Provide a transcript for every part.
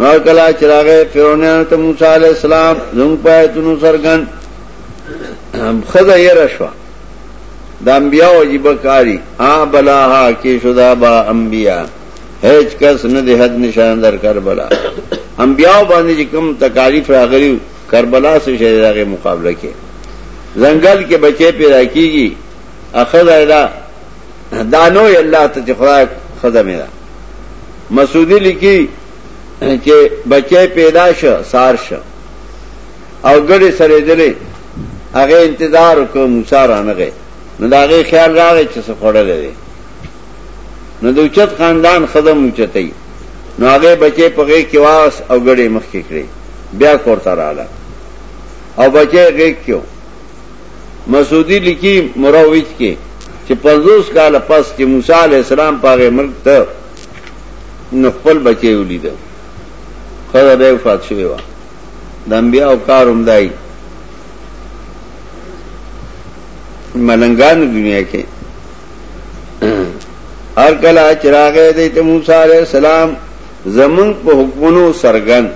نو کلا چراغه فرعونانو ته موسی علی السلام زموږ پاتونو سرګن خزه یې رشوا د انبیا واجب کاری ا بلاها کې شدا با انبیا هیڅ کس نه د حد نشان در کربلا انبیا باندې کوم تکالیف راغلی کربلا سره شریعه مقابله کې زنګل کې بچې پیدا کیږي اخذ ایدا دانو الله ته خدای خدای میرا مسعودی لیکي چې بچي پیدا شه سار شه او ګړې سره دلې هغه انتظار وکړ موسی رانغه نو دا هغه خیال راغی چې څه خړل دی نو د اوچت خاندان خدم اوچتای نو هغه بچي په غي کې واس او ګړې مخ کې کړې بیا کوړه رااله او بچي غي کېو مسعودی لیکي مروج کې چې 50 کال پس چې موسی علی السلام پاغه ملک ته نخپل بچي ولید خدای به وفات شوی و د انبیا او کاروم دای ملنګان دنیا کې هر کله چراغ دې ته موسی عليه السلام زمون په حکمونو سرګن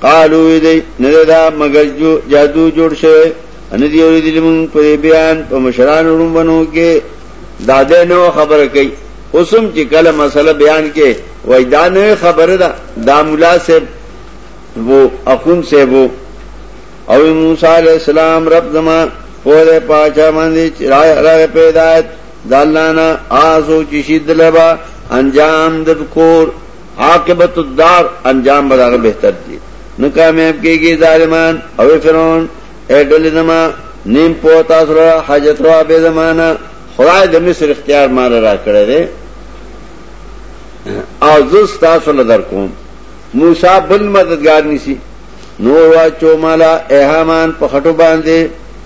قالو دی نه دا مگر جو جادو جوړ شوی ان دی اورې دي مون په بیان په مشران روم بنو کې دادې نو خبره کوي اوسم چې کله مسله بیان کې وای دا نه خبره ده دا مولا صاحب وو اخون صاحب وو او موسی علیہ السلام رب زما پوره پاچا باندې راغ پیدایت دالانا آسو چې شید لبا انجام د کور عاقبت الدار انجام بداغه بهتر دی نه کامیاب کیږي ظالمان او فرعون اډل زما نیم په تاسو را حاجت را به زمانہ خدای د مصر اختیار مال را کړی دی او زس تاسو له در کوم موسی بل مددگار نسی نور واچو مالا احامان په خټو باندې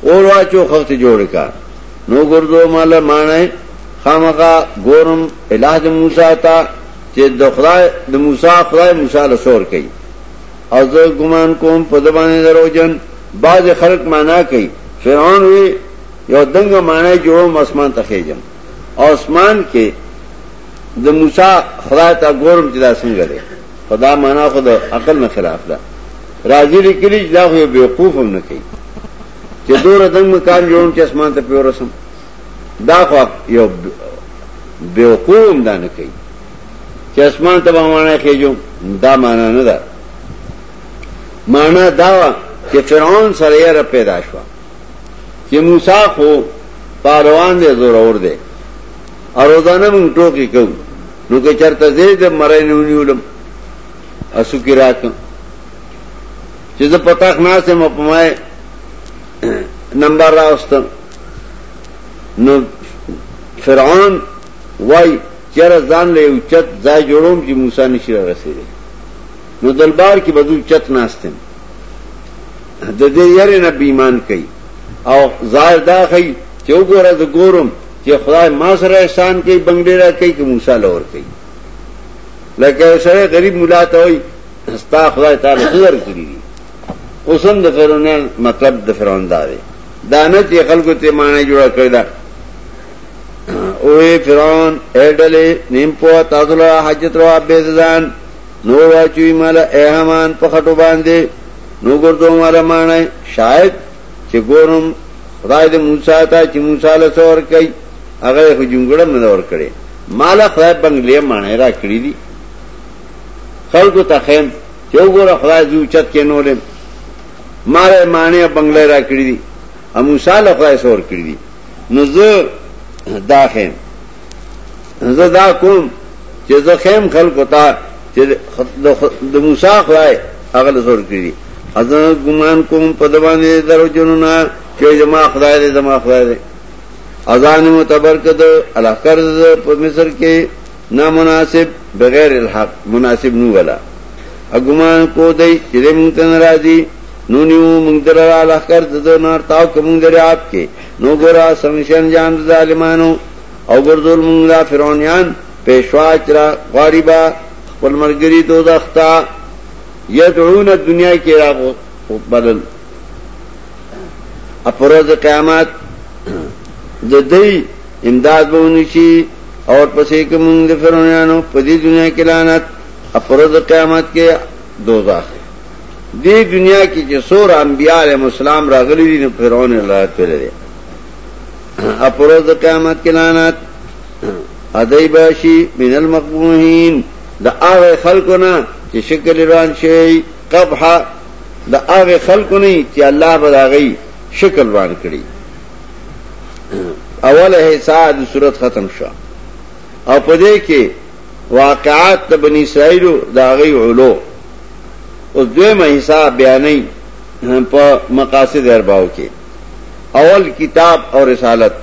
اور واچو خخت جوړ کا نو ګردو مالا مانای خامقا ګورم الہ د موسی تا چې د خدای د موسی خدای موسی له سور کوي او زه ګمان کوم په دبانې دروژن بعض خلق معنا کوي فرعون وی یو دنګ معنی جوړوم اسمان ته خېجم اسمان کې د موسی خدای ته ګورم چې دا څنګه دی خدا معنا خو د عقل نه خلاف ده راځي لیکلی دا خو بیوقوف هم نه کوي چې دوره دنګ مکان جوړوم چې اسمان ته پیورسم دا خو یو بیوقوم دا نه کوي چې اسمان ته به مانا خېجو دا مانا نه ده مانا دا وه چې فرعون سره یې رب پیدا شو چې موسی خو پاروان دی زورور دی او روزانه مونږ ټوکی کوو نو که چرته زه د مرای نه ونیولم اسو کې راکم چې زه پتاخ ناسه مې په ما نمبر راوستم نو فرعون وای چیرې ځان له یو چت ځای جوړوم چې موسی نشي رسیدي نو دلبار کې بدو چت ناستم د دې یاري نه بیمان کوي او ظاهر دا خي چې وګوره د ګورم چې خدای ما سره احسان کوي بنگړي را کوي چې موسی لور کوي لکه سره غریب مولا ته وای ستا خدای تعالی څه ورکړي اوس هم د فرعونان مطلب د فرعون دا دی دا نه چې خلکو ته معنی جوړه کړی دا اوه فرعون اډلې نیم په تاسو له حاجت روا به ځان نو واچوي مال اهمان په خټو باندې نو ګردو مال معنی شاید چې ګورم خدای دې موسی ته چې موسی له څور کوي هغه خو جونګړه نه ور کړې مال خدای بنگلې معنی را کړې دي خلکو ته خیم چې وګوره خدای دې اوچت کې نولم ماره مانه بنگله را کړی دي او موسی له خدای سور کړی دي نو زه دا خیم زه دا کوم چې زه خیم خلکو ته چې د موسی خدای هغه له سور کړی دي اذن ګمان کوم په دوانه درو جنونه چې زما خدای دې زما خدای دې اذان متبرکد الکرز په مصر کې نا مناسب بغیر الحق مناسب نو ولا اګمان کو دی چې دې مونږ ته ناراضي نو نیو مونږ درا لخر د دو نار تاو کوم دریاب کې نو ګورا سمشن جان ظالمانو او ګرځول مونږ لا فرعونیان پېښوا چرا غاریبا خپل مرګري دوزخ تا یدعون دنیا کې راغو بدل اپروز قیامت د دې امداد به ونشي او پسې کوم د فرعونانو په دې دنیا کې لعنت افرز قیامت کې دوزخ دې دنیا کې چې سور انبياله مسالم راغلي دي فرعون لعنت پیلره افرز قیامت کې لعنت ادای باشي من المقبوهین د هغه خلکو نه چې شکل روان شي قبح د هغه خلکو نه چې الله بداغي شکل روان کړي اول حصہ د صورت ختم شو او په دې کې واقعات د بنی اسرائیل دا غي علو او دویمه حصہ بیانې په مقاصد ارباو کې اول کتاب او رسالت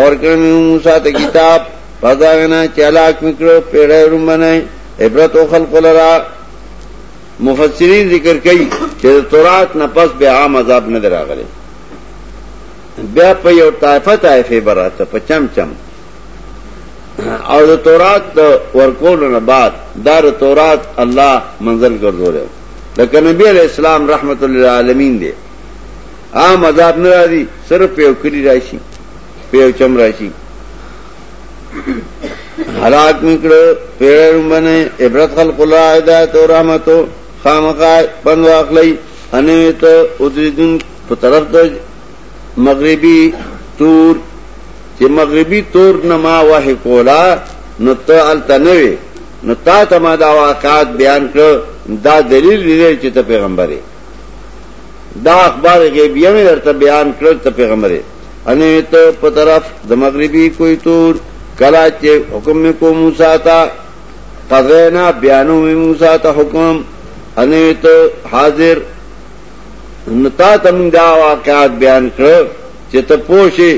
اور کړم موسی ته کتاب پداغنا چالاک میکړو پیړې روم باندې عبرت او خلق لرا مفسرین ذکر کوي چې تورات نه پس به عام عذاب نه دراغلي بیا په یو طائفه طائفه براته په چم چم او د تورات د ورکولو نه بعد دا د تورات الله منزل ګرځولیو لکه نبی علیہ السلام رحمت للعالمین دی عام عذاب نه راځي صرف په یو کلی راشي په یو چم راشي حالات نکړو پیړ باندې عبرت خلق الله هدایت او رحمتو خامخا پنځه اخلي انیت ادریدن په طرف د مغربي تور چې مغربي تور نه ما وه کولا نو ته التنوي نو تا ته ما دا واقعات بیان کړ دا دلیل دی چې ته پیغمبر یې دا اخبار غیبیه مې درته بیان کړ ته پیغمبر یې انیت په طرف د مغربي کوی تور کلا چې حکم کو موسی تا قضینا بیانو می موسی ته حکم انوی ته حاضر نتا ته موږ دا واقعات بیان کړ چې ته پوښي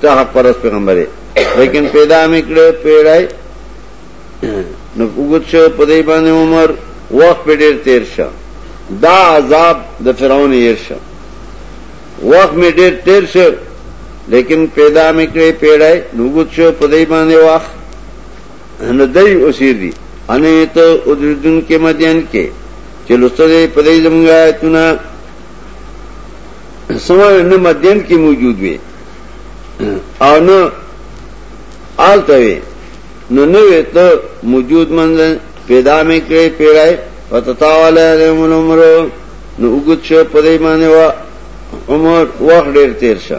ته حق پرس پیغمبره لیکن پیدا میکړه پیړای نو وګت شو په دې باندې عمر وخت په ډیر تیر شه دا عذاب د فرعون یې شه وخت می ډیر تیر شه لیکن پیدا میکړه پیړای نو وګت شو په دې باندې وخت نه دی اوسیر دی انه ته او دردون کې مدین کې چې لسته دې په دې زمونږه آیتونه سمه نه مدین کې موجود وي او نه آلته وي نو نه وي ته موجود منځ پیدا مې کړې پیړای پتتاواله علم العمر نو وګت شو په دې باندې وا عمر وخت ډیر تیر شه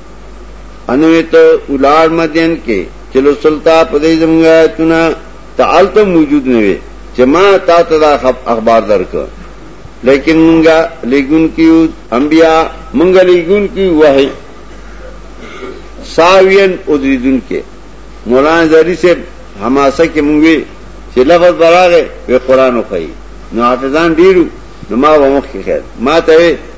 انوې ته ولار مدین کې چې لسلتا په دې زمونږه چونه تعالته موجود نه وي چې ما تا ته دا اخبار درک لیکن مونږه لګون کیو انبیا مونږه لګون کی وه ساوین او دریدون کې مولانا زری سے حماسه کې مونږ وی چې لفظ براغه وی قران خو نو حافظان ډیرو نو ما ومخ کې خیر ما ته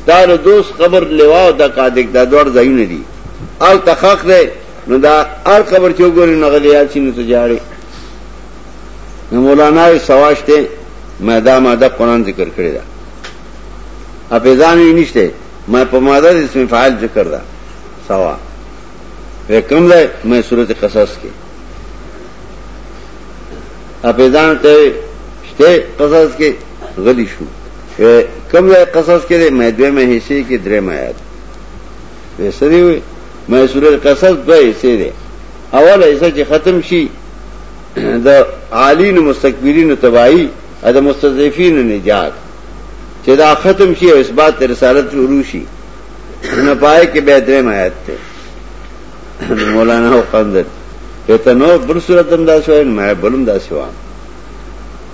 ستا د دوست قبر لوا او دا قادق دا دوړ ځایونه دي ال تخخ ده نو دا ار قبر چې وګورې نو غلیات شي نو ته جاړې نو مولانا یې سواشته ما دا ماده قران ذکر کړی دا اپې ځان یې نشته ما په ماده د اسم فاعل ذکر دا سوا رقم ده مې سورته قصص کې اپې ځان ته شته قصص کې غلی شو وی کم ځای قصص کې دی مې دوی مې حصے کې درې مې آیات وی سری وی مې سورې قصص دوه حصے دی اول حصہ چې ختم شي د عالین مستكبرین تباہی او د مستضعفین نجات چې دا ختم شي او اثبات رسالت شروع شي نه پای کې به درې مې آیات ته مولانا وقندر کته نو بل صورت هم دا شوی مې بلم دا شوی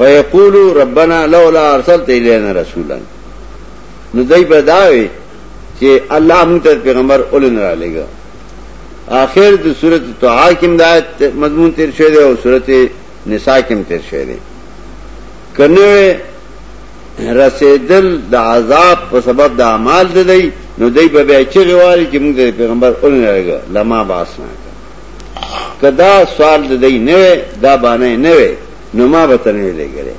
فیقولو ربنا لولا ارسلت الینا رسولا نو دای په داوی چې الله موږ ته پیغمبر اولن را لګا اخر د سورته توعا کې مدایت مضمون تیر شوی دی او سورته نساء کې تیر شوی دی کنه رسیدل د عذاب په سبب د اعمال دی نو دای په بیا چې غواړي چې موږ د پیغمبر اولن را لګا لما باسنه که دا سوال د دی نه وي دا باندې نه وي نو ما به تنه لګره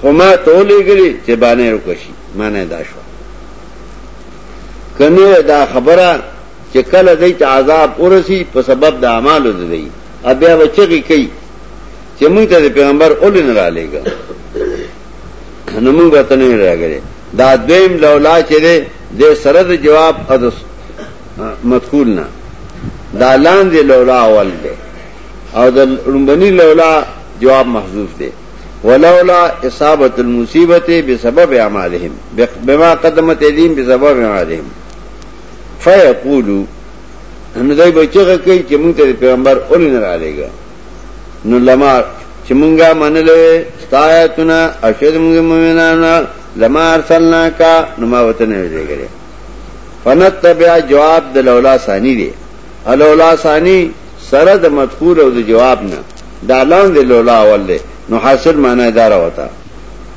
خو ما ته لګري چې باندې وکشي معنی دا شو کنه دا خبره چې کله دای ته عذاب ورسی په سبب د اعمالو د دی بیا بچی کوي چې موږ ته پیغمبر اول نه را لېګا نو موږ ته نه راغلي دا دویم لولا چې ده د سره د جواب او مدخول نه دا لاندې لولا اول دی او د لومبني لولا جواب محذوف دی ولولا اصابه المصیبت بسبب اعمالهم بما قدمت ایدیم بسبب اعمالهم فیقولو نو دای بچغه کوي چې مونږ ته پیغمبر اولین را لېګا نو لما چې مونږه منلې ستایتونه اشد مونږ مومنانو لما ارسلنا کا نو ما وطن ویلې فنتبع جواب د لولا ثانی دی لولا ثانی سره د مدخول او د جواب نه دا لاندې لولا اول دی نو حاصل معنی دار وتا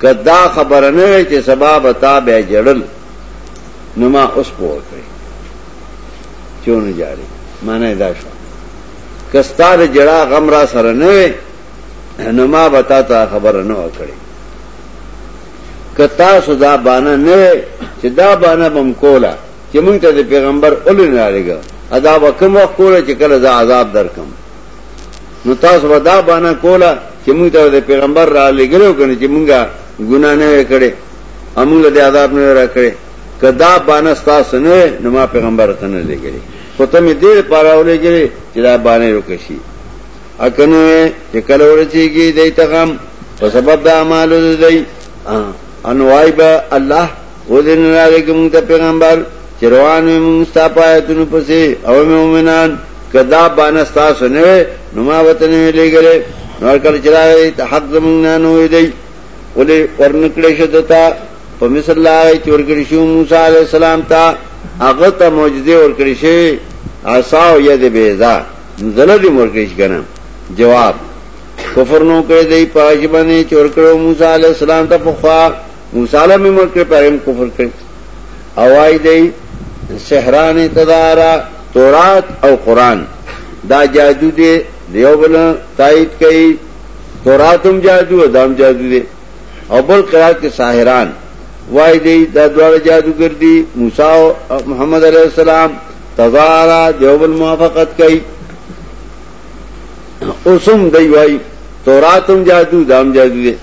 که دا خبر نه وي چې سبب تا به جړل نو ما اوس پوه کړی چونه جاری معنی دا شو که ستاره جړه غم را سره نه وي نو ما بتا ته خبر نه وکړي که تاسو دا بانه نه وی چې دا بانه بم کوله چې مونږ ته د پیغمبر اولې نه راړېګا ادا وکم وخت کوله چې کله دا عذاب درکم نو تاسو به دا بانه کوله چې مونږ ته د پیغمبر را لګلو کنه چې مونږه ګنا نه وکړي امون له عذاب نه راکړي کدا بانه تاسو نه نو ما پیغمبر ته نه لګلې خو ته مې دې پاره ولګلې چې دا بانه وکشي اکنو ہے کہ کل ورچی گی دی تغم په سبب د اعمالو دی انوای با الله وذن راغی کوم ته پیغمبر چې روان موږ ستا پاتونو پسې او مومنان کدا باندې تاسو نه نو ما وطن ویلې ګره نور کله چې راغی ته حق زمونږ نه نو دی ولې ورنکړې شدتا په مثال الله چې ورکړې شو موسی علی السلام ته هغه ته معجزه ورکړې شي عصا او ید بیزا نو دله دې ورکړي کنه جواب کفر نو کړی دی پاج باندې چور کړو موسی علی السلام ته په خوا موسی علی مې مر کړ پرم کفر کړ اوای دی سحران تدارا تورات او قران دا جادو دی دیو بل تایید کوي توراتم جادو دام جادو دی او بل قرات کې ساحران وای دی دا دواړه جادوګر دي موسی او محمد عليه السلام تزارا دیوبل موافقت کوي اوسم دی وای توراتم جادو دام جادو دي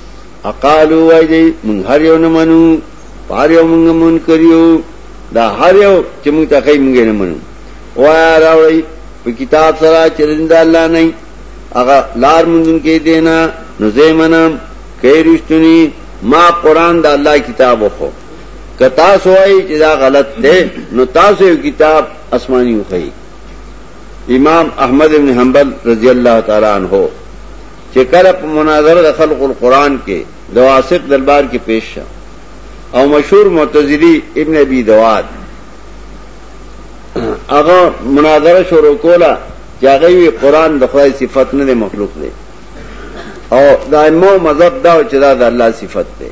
اقالو وای دی مونږ هر یو نه منو پاره یو مونږ مون کړیو دا هر یو چې مونږ ته کوي مونږ نه منو وای راوړی په کتاب سره چرنده الله نه هغه لار مونږ کې دینا نو زمنم کای رښتونی ما قران د الله کتاب وخو کتا سوای چې دا غلط دی نو تاسو یو کتاب آسماني وخی امام احمد بن حنبل رضی الله تعالی عنہ چې کله په مناظره د خلق القرآن کې د واسق دربار کې پیش شو او مشهور معتزلی ابن ابي دواد هغه مناظره شروع کوله چې هغه وی قران د خدای صفت نه دی مخلوق دی او دایمو مذهب دا چې دا د الله صفت دی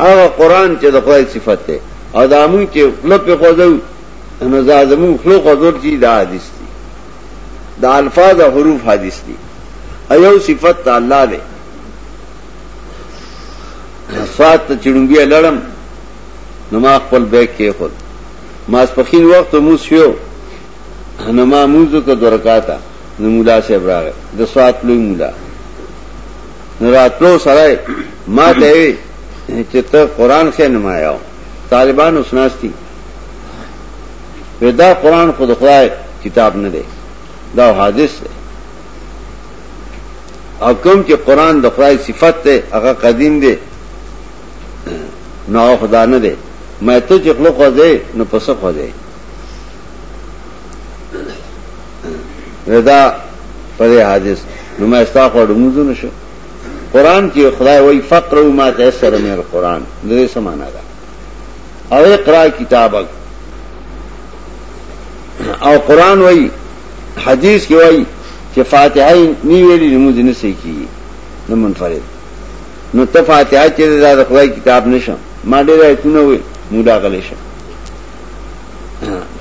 هغه قران چې د خدای صفت دی او دا مونږ چې خپل په خوځو نو زادمون خپل خوځو چې دا حدیث دی دا الفاظ او حروف حدیث دی ایو صفت الله دی سواد ته چړمبیا لړم نو ما خپل بیگ کې خود ما سپخین وخت مو شو نو ما موزو کو درکاتا نو مولا سے براغه د سواد لوی مولا نو راتلو سره ما ته چې ته قران خې نه مایاو طالبان وسناستی ودا قران خود خدای کتاب نه دی دا حادث دی او کوم چې قران د خدای صفت ته هغه قدیم دی نو خدا نه دی مې ته چې خلق وځي نو پس خو ځي رضا پرې حادث نو مې استا خو دموزو نشو قران کې خدای وای فقر او ما ته سره مې قران دې سمانا ده او اقرا کتابک او قران وای حدیث کې وای چې فاتحه نی ویلي نو موږ نه صحیح کیږي نو منفرد نو ته فاتحه چې دا د خدای کتاب نشم ما ډېر ایتونه وي مولا غلې شه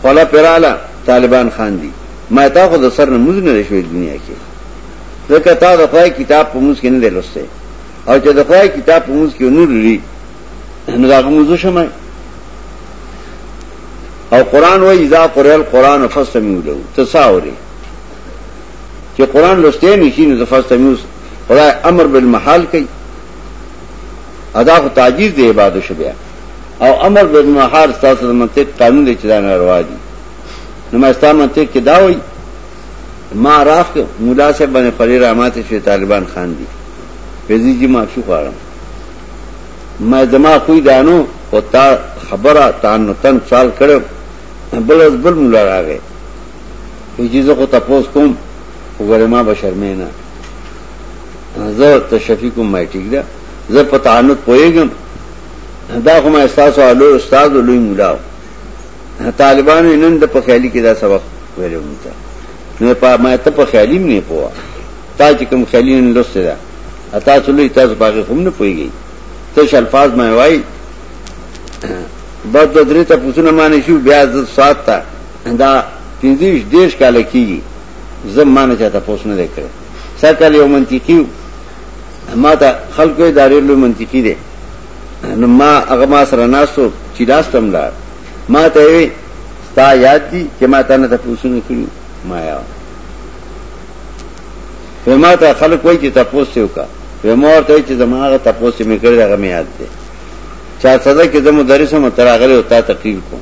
خلا پراله طالبان خان دي ما تا خو د سر نه موږ نه شوې دنیا کې ځکه تا د خدای کتاب په موږ کې نه لسته او چې د خدای کتاب په موږ کې نور لري نو دا موږ شمه او قران وای اذا قرئ القران فاستمعوا له تساوري چې قران لوستې نشي نو زفاس تمیوس خدای امر بالمحال کوي ادا خو تعجیز دی عبادت شو بیا او امر بالمحال تاسو د منطق قانون دی چې دا نه روا دي نو ما استا منطق کې دا وایي ما راخ مولا صاحب باندې خلیل رحمت شي طالبان خان دي فزي جی ما شو غواړم ما زما کوئی دانو او تا خبره تان تن سال کړو بل بل مولا راغی ویجی زه خو تپوس کوم وګوره ما به شرمې نه زه تشفی کوم ما ټیک ده زه په تعنت پوهېږم دا خو ما احساس او لوی استاد او لوی مولا طالبانو نن د په خیالي کې دا سبق ویلو مته نو په ما ته په خیالي نه پوهه تا چې کوم خیالي نه لسته ده اتا څلوي تاسو باغې هم نه پويږي تش الفاظ ما وای بعد درې ته پوښتنه معنی شو بیا د سات ته دا پنځویش دیش کاله کیږي زم ما نه چاته پوس نه کړي سر کال یو منطقي ما ته خلکو ادارې له منطقي دي نو ما هغه ما سره ناسو چې لاستم لار ما ته وي تا یاد دي چې ما ته نه تاسو نه کړو ما یا په ما ته خلک وایي چې تاسو یو کا په ما ورته چې زماغه تاسو مې کړی هغه مې یاد دي چا صدا کې زمو درسمه تراغله او تا تقریر کوم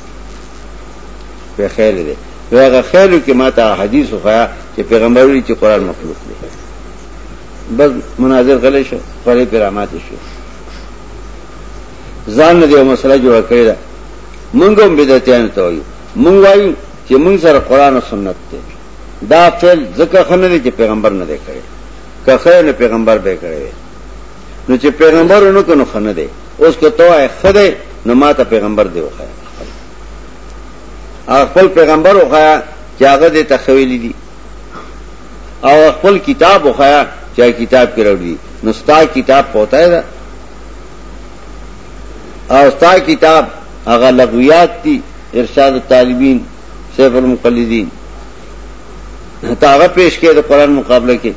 په خیال دی نو هغه خیالو کې ماته حدیث وخایا چې پیغمبر ویلي چې قران مخلوق دی بس مناظر غلې شو پرې پیرامات شو ځان نه دیو مسله جوړ کړی دا مونږ هم بدعتیان ته وایو مونږ وایو چې مونږ سره قران او سنت دی دا فعل ځکه خنه دی چې پیغمبر نه دی کړی که خیر نه پیغمبر به کړی نو چې پیغمبر نو کنه خنه دی اوس کو توای خدای نو ماته پیغمبر دی وخایا خپل پیغمبر وخایا چې هغه دې تخویل دي او خپل کتاب وخایا چې کتاب کې راوړي نو ستا کتاب پوتای دا او ستا کتاب هغه لغویات دي ارشاد الطالبین سیف المقلدین تاغه پیش کې د قران مقابله کې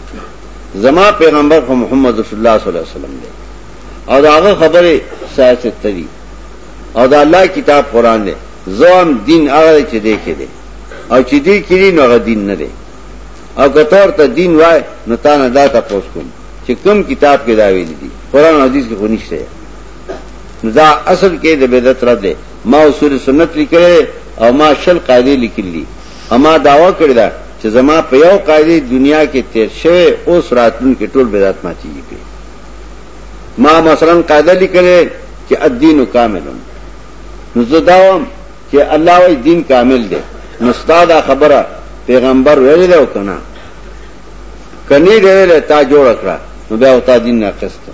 زما پیغمبر خو محمد رسول الله صلی الله علیه وسلم دی او داغه خبره سایت تری او دا الله کتاب قران دی زوم دین هغه چې دی کې دی او چې دی کړي نو هغه دین نه دی او کتور ته دین وای نو تا نه دا تاسو کوم چې کوم کتاب کې دا ویل دي قران حدیث کې خو نشته نو دا اصل کې د بدعت رد دی ما اصول سنت لیکلی دی او ما شل قاعدې لیکلي دي او ما دعوه کړې ده چې زما په یو قاعدې دنیا کې تیر شوی اوس راتلونکي ټول بدعت ماتېږي پرې ما مثلا قاعده لیکلې چې الدین کامل نو زه دا وایم چې الله وايي دین کامل دی نو استاد خبره پیغمبر ویل دی او کنه کني دی ویل تا جوړ کړه نو بیا وتا دین نه قسط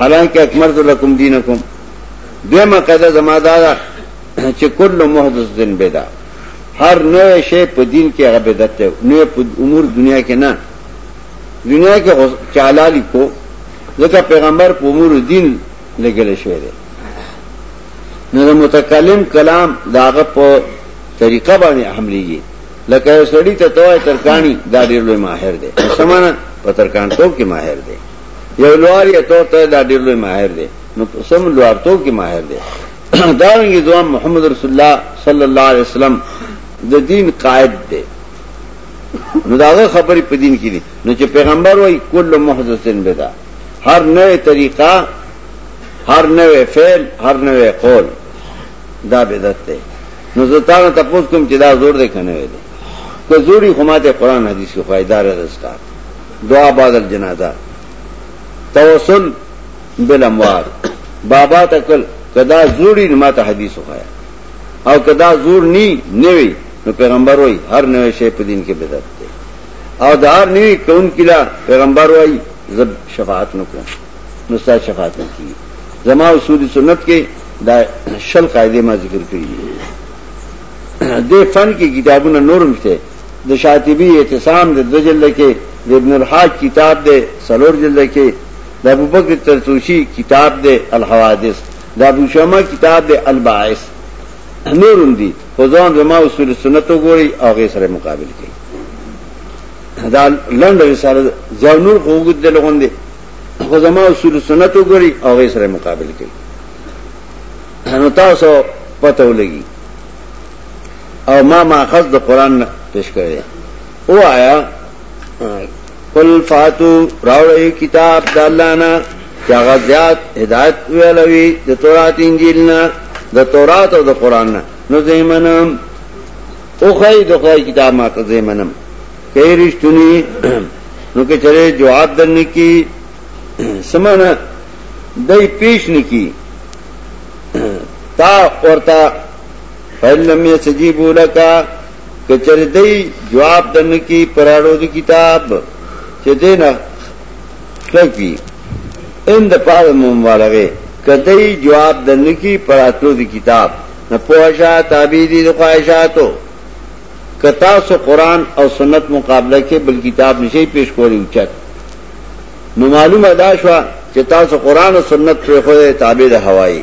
حالانکه اکمل لکم دینکم دویمه قاعده زما دا ده چې کل محدث دین بدا هر نوې شی په دین کې هغه بدعت دی نوې په امور دنیا کې نه دنیا کې چالالی کو ځکه پیغمبر په امور دین لګل شوی دی نو د متکلم کلام داغه په طریقه باندې حملېږي لکه سړی ته توای ترکانی دا ډېر لوی ماهر دی سمانه په ترکان ټوب کې ماهر دی یو لوار یې تو ته دا ډیر لوی ماهر دی نو په سم لوار تو کې ماهر دی دا رنګي ځوان محمد رسول الله صلی الله علیه وسلم د دین قائد دی نو داغه خبرې په دین کې دي نو چې پیغمبر وای کله محدثن بدا هر نوې طریقه هر نوې فعل هر نوې قول دا بدعت دی نو زه تا ته تاسو کوم چې دا زور دی کنه وي که زوري خو ماته قران حدیث کې فائدہ راځي دعا بعد الجنازه توسل بالاموات بابا تکل کدا زوړی ما ته حدیث وخایا او کدا زور نی نیوی نو پیغمبر وای هر نوې شی په دین کې بدعت دی او دا هر نوې کون کلا پیغمبر وای زب شفاعت نکوم نو ستا شفاعت نه کی زما اصول سنت کې دا شل قاعده ما ذکر کړی دي د فن کې کتابونه نورم شته د شاطبی اعتصام د دوه جلده کې د ابن الحاج کتاب دی څلور جلده کې د ابوبکر ترتوشی کتاب دی الحوادث د ابو شمع کتاب دی الباعث نورم دی خو ځان به ما اصول سنت وګوري او غي سره مقابل کوي دا لند رساله ځو نور خو وګد د لغون دی خو زما اصول سنت وګوري او غي سره مقابل کوي نو تاسو پته ولګي او ما ماخذ د قران پیش کړی او آیا قل فاتو راوړی کتاب د الله نه چې هغه زیات هدایت ویلوي د تورات انجیل نه د تورات او د قران نه نو زمنم او خی د خدای کتاب ما ته زمنم کای رښتونی نو کې چره جواب درنې کی سمانه دای پیش نکی تا ورته فإن لم يستجيبوا لك کچر دی جواب دن کی پراړو دی کتاب چې دینه خلقی ان د پاره مبارغه کدی جواب دن کی پراتلو دی کتاب نه پوښا تابع دي د خواهشاتو کتا سو قران او سنت مقابله کې بل کتاب نشي پیش کولی اوچت نو معلومه دا شو چې تاسو قران او سنت پر خو تابع د هوایي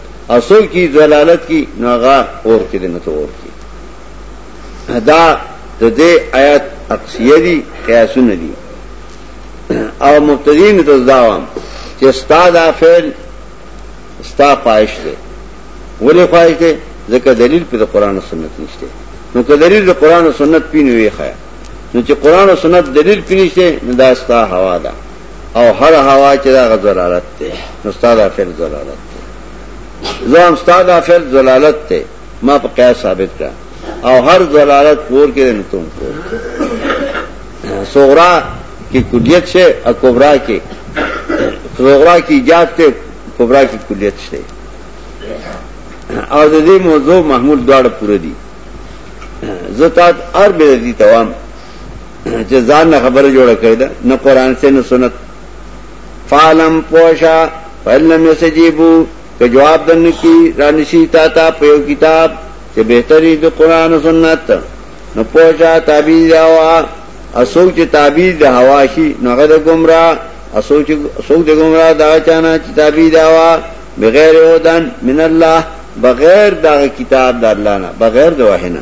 او څوک چې ضلالت کی نو هغه اور کې نه تو اور کې دا د دې آیات اقصیه دي قیاسونه دي او مبتدین ته ځداوم چې ستا دا فعل ستا پایش دی ولې پایش دی ځکه دلیل په قرآن او سنت نشته نو که دلیل د قرآن او سنت پینوي خیا نو چې قرآن او سنت دلیل پینشته نو دا ستا هوا ده او هر هوا چې دا غزلالت ته نو استاد اخر زلالت ته زه هم استاد اخر زلالت ته ما په قیاس ثابت کړ او هر زلالت پور کې نه تم کو صغرا کې کلیت شه او کبرا کې صغرا کې ایجاد ته کبرا کې کلیت شه او د دې موضوع محمود دواړه پوره دي زه تاسو ار به دي توام چې ځان نه خبره جوړه کړی ده نه قران سه نه سنت فالم پوشا فلم یسجیبو که جواب دن کی رانشی تا تا پیو کتاب چې بهتري د قران او سنت نو پوشا تعبیر دی هوا اسو چې تعبیر د هوا شي نو هغه د گمراه اسو چې اسو د گمراه دا چانه چې تعبیر دی هوا بغیر هدن من الله بغیر دا کتاب د الله نه بغیر د وحی نه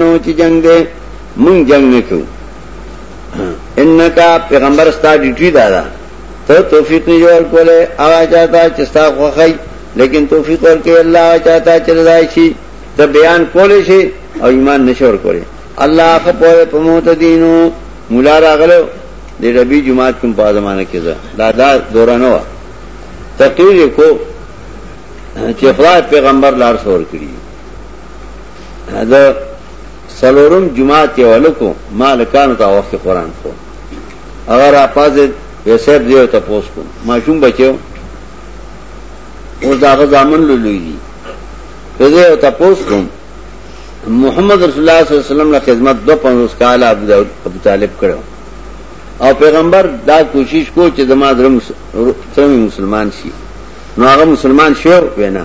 نو چې جنگ دے مونږ جنگ نه کوو انکا پیغمبر ستا ډیوټي دا ده ته توفیق نه جوړ کوله هغه چاته چې ستا خوخی لیکن توفیق ورکړي الله چاته چې رضای شي ته بیان کولې شي او ایمان نشور کولې الله خپل په موت دینو مولا راغلو د ربی جمعات کوم په زمانه کې ده دا دا دورانه و تقریر کو چې خدای پیغمبر لار سور کړی د سلورم جماعت یو الکو ما لکانو ته وخت قرآن کو اگر آپ پازد ویسیب دیو تا پوس کو معشوم بچو اوس دا غزامن لولوی دی فزه او تا پوس کوم محمد رسول الله صلی الله علیه وسلم له خدمت 25 کال ابو داود ابو طالب کړو او پیغمبر دا کوشش کو چې زما درم ترمي مسلمان شي نو هغه مسلمان شو وینا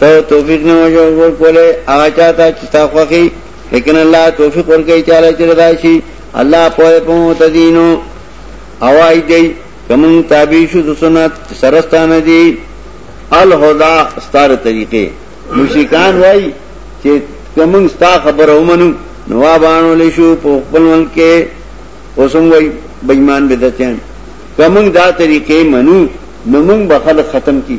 ته توفیق نه وجه ورور کوله هغه چاته چې تا خوخي لیکن الله توفیق ورکړي چاله چې راشي الله په په متدینو اوای دی کوم تابع شو د سنت سرستان دی الهدا ستاره طریقې مشرکان وای چې کوم ستا خبره ومنو نوابانو لشو په خپل ملک اوسم وای بېمان بدتین کوم دا طریقې منو نو موږ به خلک ختم کی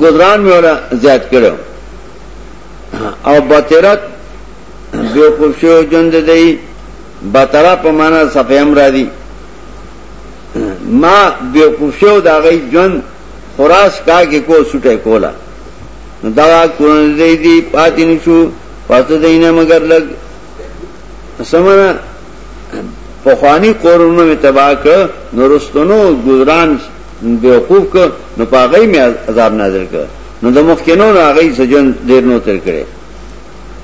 گزران میں والا زیاد کرو او بطرت بے خوشی و جند دئی بطرا پمانا سفیم را دی ما بے خوشی و دا غی جند خراس کا کے کو سٹے کولا دا قرآن دی دی پاتی نشو پاتا دینا مگر لگ سمنا پخوانی قرون میں تباہ کر نرستنو گزران بیوقوف که نو په هغه می عذاب نازل کړ نو د مخکینو نه هغه سجن ډیر نو تر کړي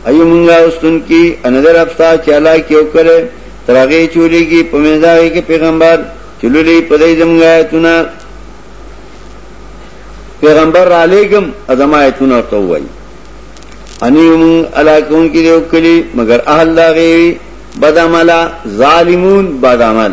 ایو مونږه واستون کی انذر افتا چالا کیو کړي ترغه چولیږي په مزاوی کې پیغمبر چلولې په دې زمونږه آیتونه پیغمبر را لېګم ازما آیتونه ورته وایي انی مون علاقون کې دیو کلی مگر اهل لاغي بدعمل ظالمون بدعمل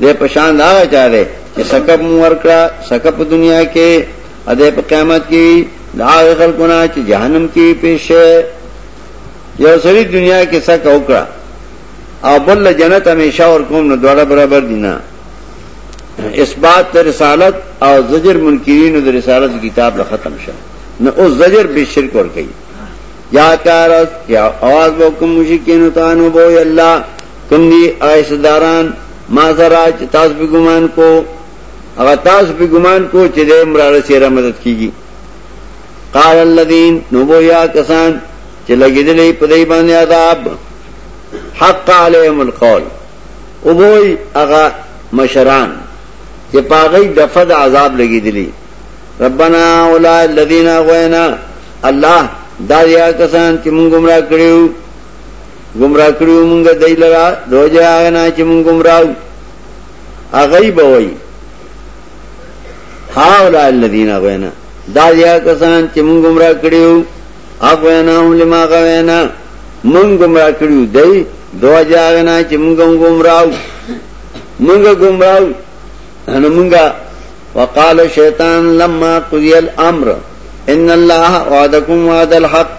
دې په شان دا چاره چې سکب مو ورکړه سکب په دنیا کې ا دې په قیامت کې دا خلکونه چې جهنم کې پیښه یو سړی دنیا کې څه کوکړه او بل جنت همیشه ور کوم نو دواړه برابر دي نه اثبات رسالت او زجر منکرین د رسالت کتاب له ختم شه نو او زجر به شرک ور کوي یا کارت یا आवाज وکم مشکین تانو بو الله کوم دی هغه حصه داران ما سره چې تاسو په ګمان کو هغه تاسو په ګمان کو چې د امراله سره مدد کیږي قال الذين نبويا کسان چې لګیدلې په دې باندې عذاب حق عليهم القول او وای هغه مشران چې پاغي دفد عذاب لګیدلې ربنا اولئ الذين غوینا الله دا یا کسان چې موږ گمراه کړیو گمراه کړیو مونږه دای لرا دوجه هغه نه چې مونږ گمراه هغه به وای هاولا الذین غینا دا یا کسان چې مونږ گمراه کړیو اغوینا هم لما غوینا مونږ گمراه کړیو دای دوجه هغه نه چې مونږ گمراه مونږ گمراه نو مونږه وقال شیطان لما قضی الامر ان الله وعدکم وعد الحق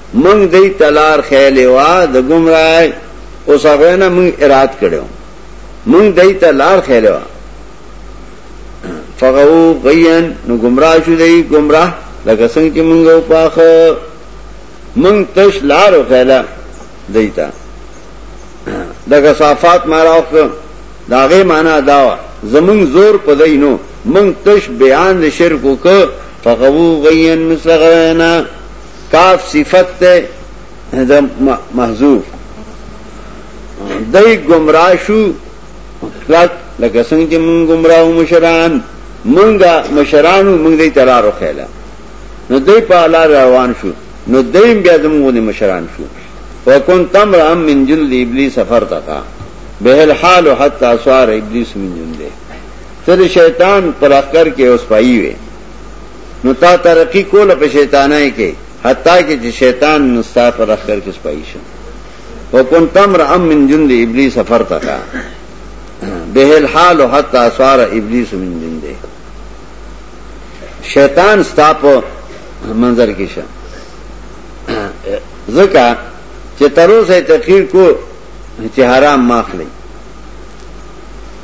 مونږ دی ته لار ښیلې وه د ګمراهۍ اوس هغه نه مونږ اراد کړو مونږ دی ته لار ښیلې وه فغو غین نو گمراه شو دی گمراه لکه څنګه چې مونږ پاخه مونږ تش لار ښیلا دیتا دغه صفات ما راوخ داغه معنا داوا زمون زور پدینو مونږ تش بیان شرک وک فغو غین مسغنا کاف صفت ته د محذوف دای گمراه شو کلک لکه څنګه چې مونږ گمراه مشران مونږه مشرانو مونږ دې تلارو خېلا نو دای په لار روان شو نو دیم بیا زموږ مشران شو وکون تمر ام من جلد ابلیس سفر تکا به الحال حتا سوار ابلیس من جلد تر شیطان پر اخر کې اوس پایي وي نو تا ترقی کوله په شیطانای کې حتی کې چې شیطان نستا پر اخر کې سپای شو وکون تمر ام من جند ابلیس فرتقا به الحال حتی اسوار ابلیس من جند شیطان ستا په منظر کې شه ځکه چې تر اوسه تقریر کو چې حرام ماخلی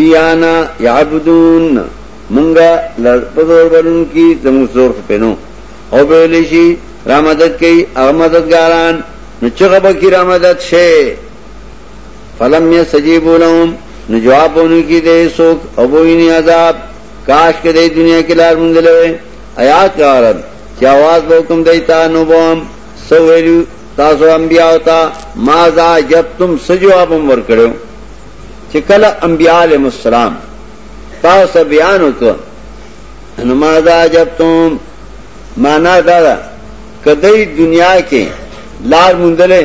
ایانا یعبدون مونږه لپاره ورن کی زمو زور پینو او به لشي را مدد کوي هغه مددګاران نو چې غبا کی را مدد شي فلم یې سجیبو لهم نو جواب ونه کی دې سوک او ویني عذاب کاش کې دې دنیا کې لار مونږ لوي آیات کارن چې आवाज وکم دیتا نو بوم سو ویلو تاسو انبیاء او تا ما ذا جب تم سجوابم ور کړو چې کله انبیاء علیهم السلام تاسو بیان وکړ نو ما دا جبتم معنا دا ده کدی دنیا کې لار مونډلې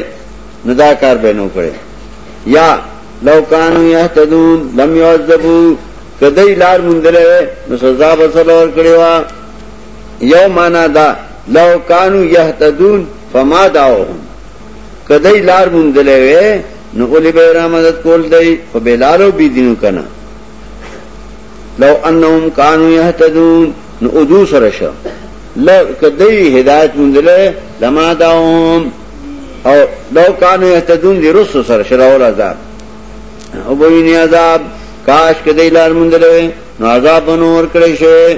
نو دا کار به نو کړي یا لو کانو یهتدون لم یعذبو کدی لار مونډلې نو سزا به سره ور کړی وا یو معنا دا لو کانو یهتدون فما داوهم کدی لار موندلې وې نو اولی به را مدد کول دی خو به لارو بي دینو کنه لو انهم كانوا يهتدون نو ادو سره شو لو کدی هدایت موندلې لما داهم او لو كانوا يهتدون دي رسو سره شراول عذاب او به ویني عذاب کاش کدی لار موندلې نو عذاب نور کړی شي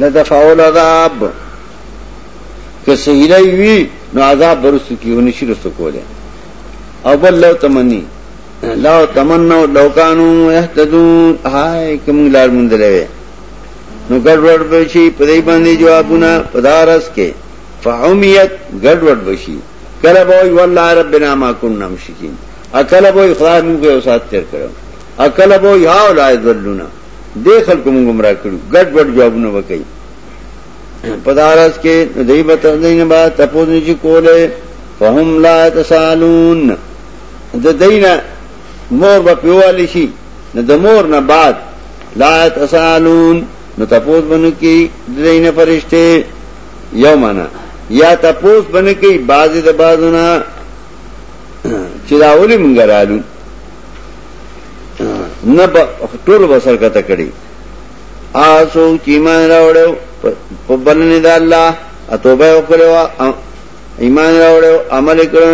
د دفاول عذاب که سهیله وی نو عذاب برستو کی هنی شي رستو کوله او بل لو تمنی لو تمنو لو کانو یهتدون هاي کوم لار مونږ لوي نو ګډوډ بشي په دې باندې جوابونه پدارس کې فعمیت ګډوډ بشي کله وای والله ربنا ما كنا مشکین اکل وای خدای موږ یو سات تیر کړو اکل وای هاولای ذلنا دې خلکو موږ گمراه کړو ګډ وډ جوابونه وکړي پدارس کې دای په تدین با تپوز نشي کوله فهم لا تسالون د دینه مور په پیوالي شي نو د مور نه بعد لا تسالون نو تپوز بنو کې دینه فرشته یو معنا یا تپوس بنه کې بعضی د بعضونه چې دا ولې مونږ رالو نه ټول بسر کته کړي آسو چې ایمان راوړو په بلنې د الله اتوبه وکړو ایمان راوړو عمل کړو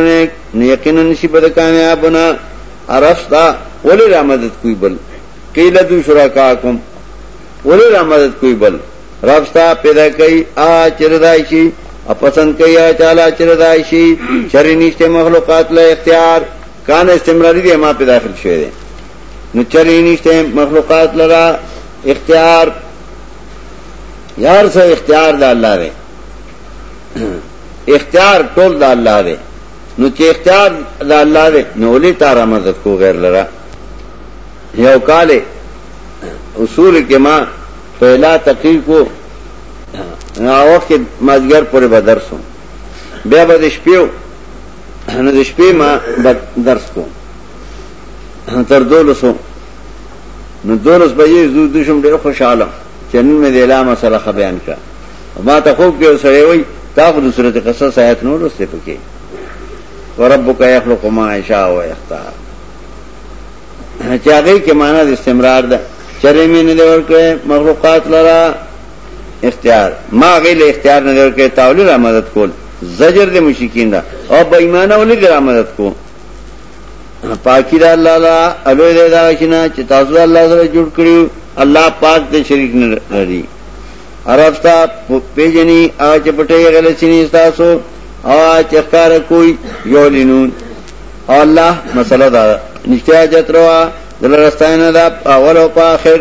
نه یقینا نشي بد کامیابونه ارستا ولې را مدد کوي بل قیل دو شرکاکم ولې را مدد کوي بل ربستا پیدا کوي آ چردای شي اپسند کوي آ چاله چردای شي چرې نشته مخلوقات له اختیار کان استمراری دی ما په داخل شوی دی نو چرې نشته مخلوقات لرا اختیار یار سه اختیار د الله دی اختیار ټول د الله دی نو چې اختیار د الله دی نو ولې تار مدد کو غیر لرا یو کاله اصول کې ما پہلا تقریر کو نو وخت مازګر پورې بدرسو بیا به شپیو نو د شپې ما درس کو تر دولسو نو دولس بجې زو د شم ډېر خوشاله چې نن مې د اعلان مسله خ بیان کړه ما ته خوب کې سړی وای تا خو د صورت قصص آیت نور لسته پکې وربک یخلق ما یشاء و یختار چې هغه کې معنا د استمرار ده چرې مې نه لور کړې مخلوقات لرا اختیار ما غیل اختیار نه ورکړ تا ولې را مدد کول زجر د مشکین دا او بې ایمانه ولې را مدد کو پاکی دا الله لا الوی دې دا شنه چې تاسو الله سره جوړ کړیو الله پاک دې شریک نه لري عرفتا پیجنی آج پټه غل سینې تاسو او چخکار کوئی یولینون او الله مسله دا نشته جتروا دلرستانه دا اول او په اخر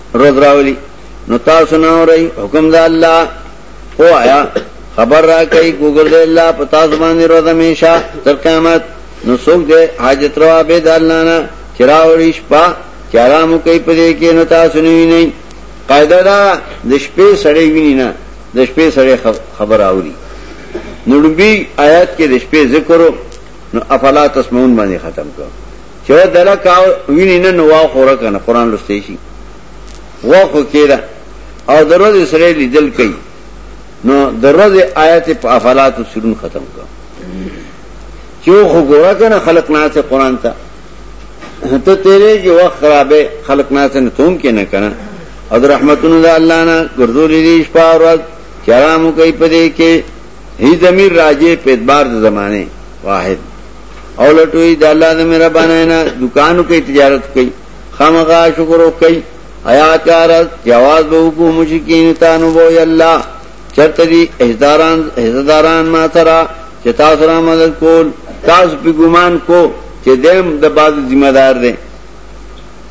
روز راولی نو تاسو نه اوري حکم د الله او آیا خبر را کوي ګوګل د الله په تاسو باندې روز همیشه تر قیامت نو څوک دې حاجت روا به د الله نه چراوړي شپه چارامو کوي په دې کې نو تاسو نه ویني قاعده دا د شپې سړې ویني نه د شپې سړې خبر اوري نو لومبي آیات کې د شپې ذکر نو افلا تسمعون باندې ختم کړو چې و دله کاو ویني نه نو واو خوره کنه قران لسته شي واخو کېده او دروازه سره لیدل کوي نو دروازه آیت په افلات سرون ختم کړ چې خو ګوره کنه خلق نه ته قران ته ته تیرې کې وخت خرابې خلق نه ته توم کې نه کنه او رحمتونو د الله نه ګرځولې دي شپه او ورځ چرامو کوي په دې کې هی زمير راځي په اعتبار د زمانه واحد او لټوي د الله د مهربانۍ نه دکانو کې تجارت کوي خامغا شکر وکي آیا کار جواز به وکړو مشکین ته نو وای الله چرته دي احداران احداران ما ترا چې تاسو را مدد کول تاسو په ګمان کو چې دیم د باز ذمہ دار دي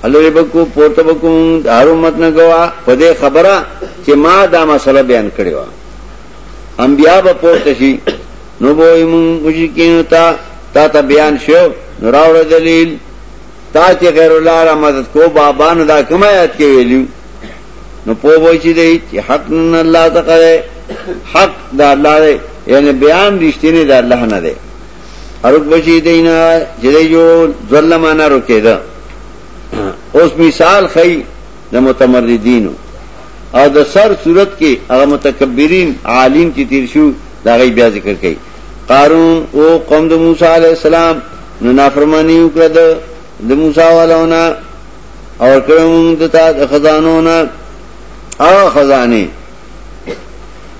الله رب کو پورته وکوم دارو مت نه غوا په دې خبره چې ما دا مسله بیان کړې و انبیا به پورته شي نو بوئی من مشرکینو تا تا تا بیان شو نو راوڑ دلیل تا چې غیر الله را مدد کو بابا نو دا کوم آیات کې ویلو نو پو بوئی چې دی چې حق نن الله تقره حق دا الله دی یعنی بیان رښتینی دا الله نه دی ارک بچی دینا چې دی جو ظلمانه روکې ده اوس مثال خی د متمردینو او د سر صورت کې هغه متکبرین عالم چې تیر شو دا غي بیا ذکر کوي قارون او قوم د موسی علی السلام نو نافرمانی وکړه د موسی والونه او کړم د تا د خزانو نه او خزانه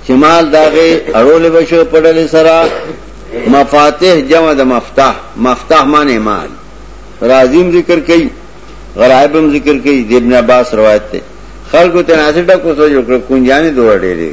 چې مال داغه اړول بشو پړل سره مفاتيح جمع د مفتاح مفتاح معنی مال رازیم ذکر کوي غرائبم ذکر کوي د ابن عباس روایت ته خلکو تناسب ډکو سره جوړ کړ کونجانې دوه ډېرې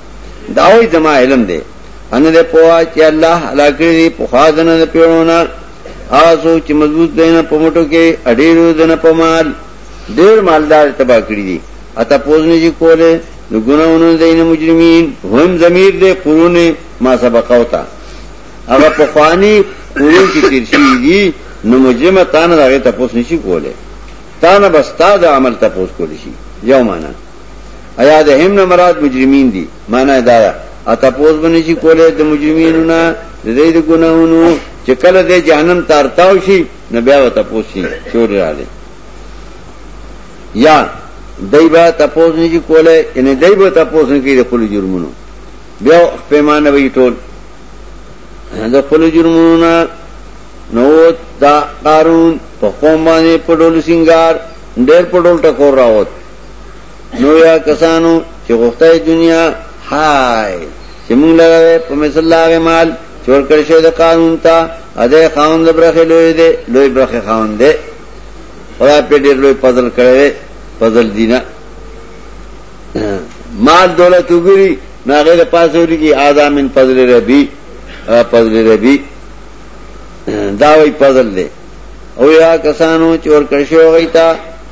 داوی زما علم دی ان دې پوها چې الله علاکړي دې په خاصنه نه پیړونه آسو چې مضبوط دین په موټو کې اډیرو دنه په مال ډیر مالدار تبا کړی دي اته پوزنه چې کوله نو ګناونه دین مجرمین هم ضمیر دې قرون ما سبق اوتا هغه په خواني قرون کې تیر شي دي نو مجرمه تانه هغه تاسو نشي کوله تانه بس تا د عمل تاسو کولی شي یو معنا ایا د هم نه مراد مجرمین دي معنی دا ده اته پوز باندې چې کوله د مجرمینو نه د دې د ګناونو چې کله د جهنم تارتاو شي نه بیا وته پوسی چور را دي یا دایبا تپوز نه چې کوله ان دایبا تپوز نه کې د خپل جرمونو بیا پیمانه وی ټول د خپل جرمونو نه نو دا قارون په قوم باندې په ډول سنگار ډېر په ډول ټکور راوت نو یا کسانو چې غوښتای دنیا هاي چې موږ لره په مثال هغه مال چور کړی شوی د قانون ته اده قانون د برخه لوی دی لوی برخه قانون دی خدای په ډېر لوی فضل کړی فضل دینه مال دولت وګری ناغه د پاسه ورګي اعظم من فضل ربي فضل ربي دا وی فضل دی او یا کسانو چور کړی شوی تا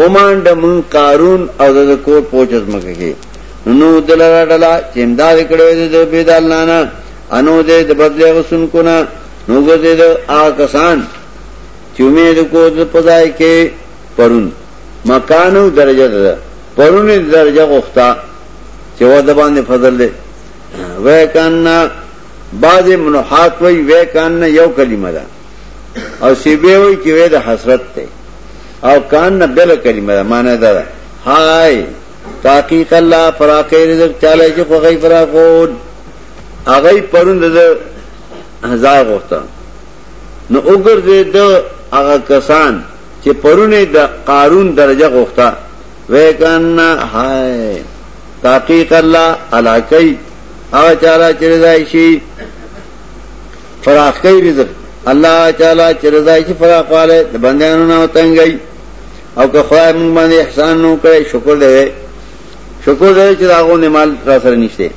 اومان د مون قارون او د کور پوجز مکه کې نو دلاره ډلا چې امداد کړو دې د بيدال نانا انو دې د بدلې غسن کو نه نو ګرځې د آ کسان چې امید کو د پځای کې پرون مکانو درجه ده پرون درجه غوښتا چې و د باندې فضل دې وې کانا بعض منحات وی وې کانا یو کلمه ده او سی به وی چې وې د حسرت ته او کان نه بل کلمه ده معنی دا ده هاي تحقیق الله فراقه رزق چاله چې خو غي فراقو هغه پروند ده هزار غوښته نو وګرځي د هغه کسان چې پرونه د قارون درجه غوښته وکن هاي تحقیق الله علاکه هغه چاله چې راځي شي فراخ کوي رزق الله تعالی چې رضای چې فراخ والے د بندیانو نه وتنګي او که خدای موږ باندې احسان نو کړی شکر دی شکر دی چې داغو نه مال را سره نشته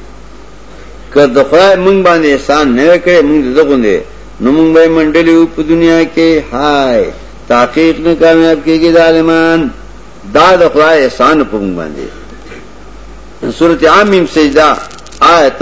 که د خدای موږ باندې احسان نه کړی موږ دغه نه نو موږ به منډلیو په دنیا کې هاي تحقیق نه کامیاب کیږي ظالمان دا د خدای احسان په موږ باندې سورته عام مم سجدا آیت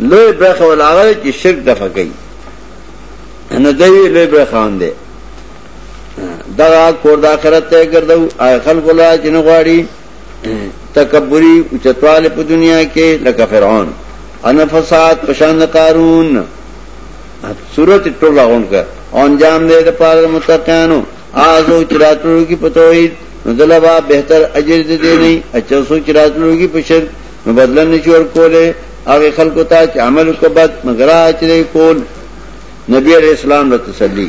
لوی برخه ولاغه چې شرک دفع کوي نه دی لوی برخه خان دی دا کور د آخرت ته ګرځو آی خلق الله چې نه غواړي تکبری او چتواله په دنیا کې لکه فرعون ان فساد پشان قارون صورت ټوله اونګه انجام دې د پاره متقینو آزو چراتلو کی پتوید نو دلبا بهتر اجر دې نه اچو سو چراتلو کی پشر نو بدلن نشي ورکوله هغه خلکو ته چې عمل وکبد مگر اچري کول نبی عليه السلام له تسلی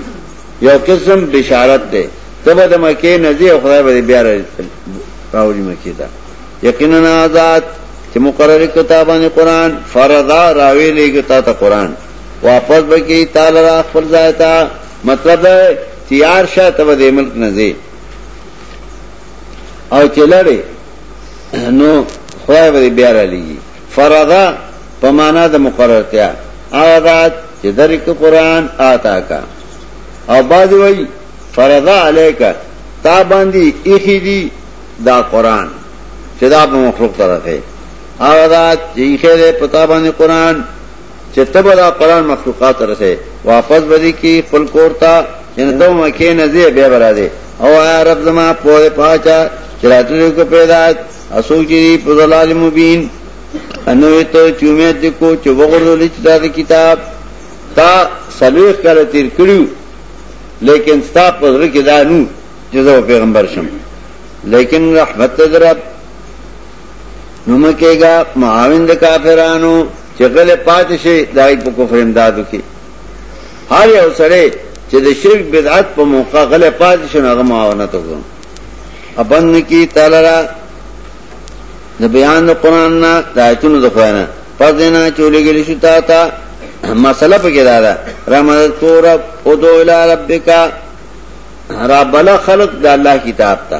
یو قسم بشارت ده تبه د مکه نزي او خدای به بیا راوړي مکه دا یقینا آزاد چې مقرره کتابانه قران فرضا راوي لګي تا ته قران واپس بکی تعالی را خپل ځای ته مطلب ده تیار شه تبه د ملک نزي او چلړې نو خدای به بیا را لګي فرضا په معنا د مقررتیا هغه ذات چې درک قران آتا کا او باز وای فرضا علیکا تا باندې اخی دی دا قران چې دا په مخلوق طرفه هغه ذات چې خیره پتا باندې قران چې ته به دا قرآن مخلوقات رسې واپس به دې کی خپل کور ته چې نه ته مکې نه ځې بیا به راځې او آیا رب زما پوه دی په هغه چا چې راتللی وکړه په هدایت او څوک چې دي په ضلال مبین انو یې ته چې امید دې کو چې وغورځولې چې دا د کتاب تا څلوېښت کاله تېر کړي وو، لیکن ستا په زړه کې دا نو چې زه به پیغمبر شم لیکن رحمت ته د رب نو مکیګا معاون د کافرانو چې غل پاتې شي دای په کفر امدادو کې هر یو سره چې د شرک بدعت په موقع غل پاتې شي هغه معاونت وکړو ابند کی تعالی را د بیان د قران نه د آیتونو د خوانه پس دینا چولې ګل شو تا تا مسله پکې دا ده رحمت کور او دو الی ربک را بل خلق د الله کتاب ته